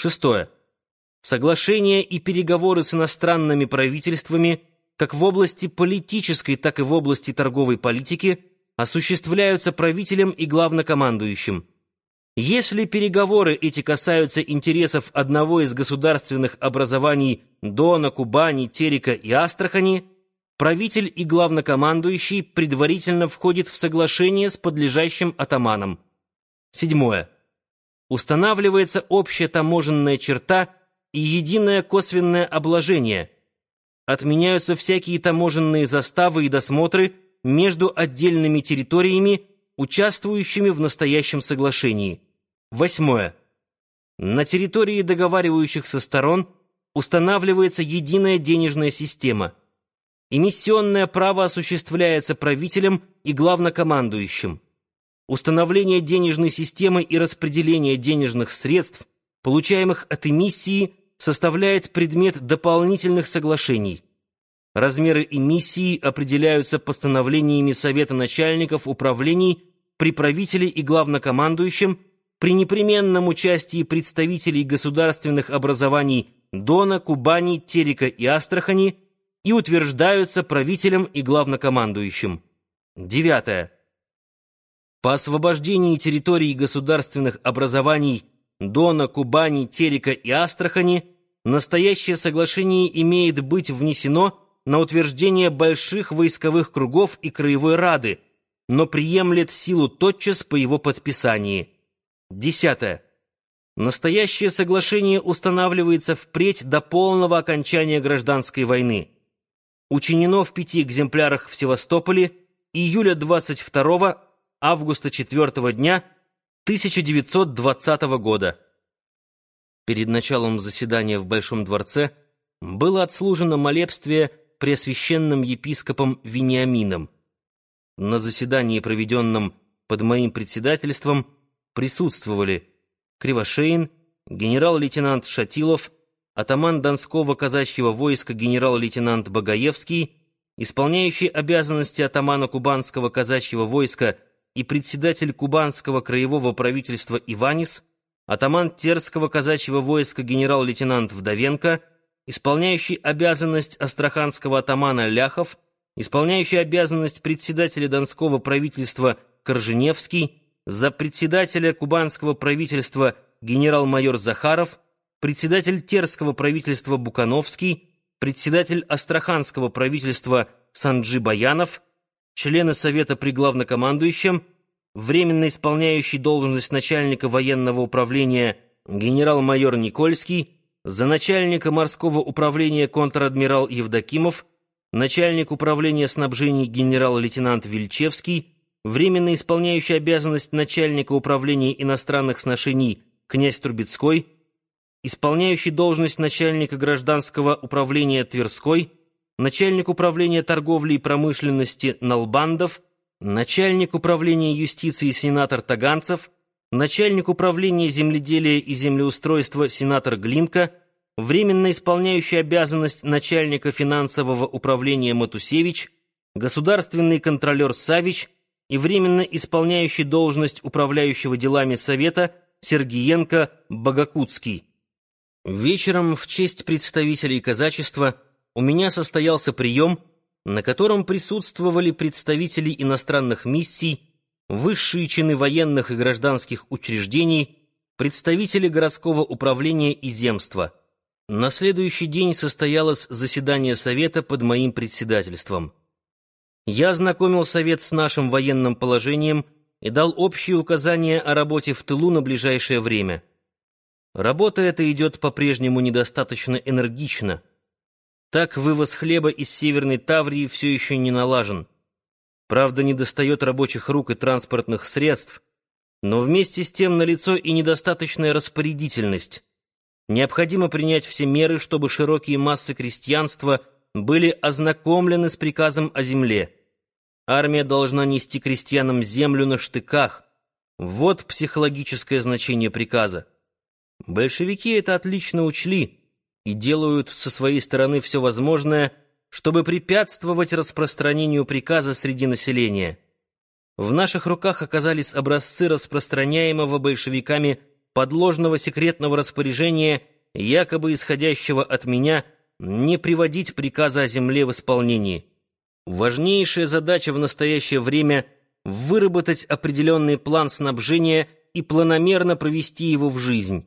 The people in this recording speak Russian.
Шестое. Соглашения и переговоры с иностранными правительствами как в области политической, так и в области торговой политики осуществляются правителем и главнокомандующим. Если переговоры эти касаются интересов одного из государственных образований Дона, Кубани, Терека и Астрахани, правитель и главнокомандующий предварительно входит в соглашение с подлежащим атаманом. Седьмое. Устанавливается общая таможенная черта и единое косвенное обложение. Отменяются всякие таможенные заставы и досмотры между отдельными территориями, участвующими в настоящем соглашении. Восьмое. На территории договаривающихся сторон устанавливается единая денежная система. Эмиссионное право осуществляется правителем и главнокомандующим. Установление денежной системы и распределение денежных средств, получаемых от эмиссии, составляет предмет дополнительных соглашений. Размеры эмиссии определяются постановлениями Совета начальников управлений при правителе и главнокомандующем при непременном участии представителей государственных образований Дона, Кубани, Терека и Астрахани и утверждаются правителем и главнокомандующим. Девятое. По освобождении территорий государственных образований Дона, Кубани, Терека и Астрахани настоящее соглашение имеет быть внесено на утверждение больших войсковых кругов и краевой рады, но приемлет силу тотчас по его подписании. Десятое. Настоящее соглашение устанавливается впредь до полного окончания гражданской войны. Учинено в пяти экземплярах в Севастополе июля 22 августа 4 дня 1920 года. Перед началом заседания в Большом дворце было отслужено молебствие преосвященным епископом Вениамином. На заседании, проведенном под моим председательством, присутствовали Кривошеин, генерал-лейтенант Шатилов, атаман Донского казачьего войска генерал-лейтенант Багаевский, исполняющий обязанности атамана Кубанского казачьего войска и председатель Кубанского краевого правительства Иванис, атаман Терского казачьего войска генерал-лейтенант Вдовенко, исполняющий обязанность астраханского атамана Ляхов, исполняющий обязанность председателя Донского правительства Корженевский, за председателя кубанского правительства генерал-майор Захаров, председатель Терского правительства Букановский, председатель Астраханского правительства Санджи Баянов, члены Совета при главнокомандующем, временно исполняющий должность начальника военного управления генерал-майор Никольский, за начальника морского управления контр-адмирал Евдокимов, начальник управления снабжений генерал-лейтенант Вильчевский, временно исполняющий обязанность начальника управления иностранных сношений князь Трубецкой, исполняющий должность начальника гражданского управления Тверской, начальник управления торговли и промышленности Налбандов, начальник управления юстиции сенатор Таганцев, начальник управления земледелия и землеустройства сенатор Глинка, временно исполняющий обязанность начальника финансового управления Матусевич, государственный контролер Савич – и временно исполняющий должность управляющего делами Совета Сергиенко Богокутский. Вечером в честь представителей казачества у меня состоялся прием, на котором присутствовали представители иностранных миссий, высшие чины военных и гражданских учреждений, представители городского управления и земства. На следующий день состоялось заседание Совета под моим председательством. Я ознакомил Совет с нашим военным положением и дал общие указания о работе в тылу на ближайшее время. Работа эта идет по-прежнему недостаточно энергично. Так вывоз хлеба из Северной Таврии все еще не налажен. Правда, недостает рабочих рук и транспортных средств, но вместе с тем налицо и недостаточная распорядительность. Необходимо принять все меры, чтобы широкие массы крестьянства были ознакомлены с приказом о земле. Армия должна нести крестьянам землю на штыках. Вот психологическое значение приказа. Большевики это отлично учли и делают со своей стороны все возможное, чтобы препятствовать распространению приказа среди населения. В наших руках оказались образцы распространяемого большевиками подложного секретного распоряжения, якобы исходящего от меня, не приводить приказа о земле в исполнение. Важнейшая задача в настоящее время — выработать определенный план снабжения и планомерно провести его в жизнь.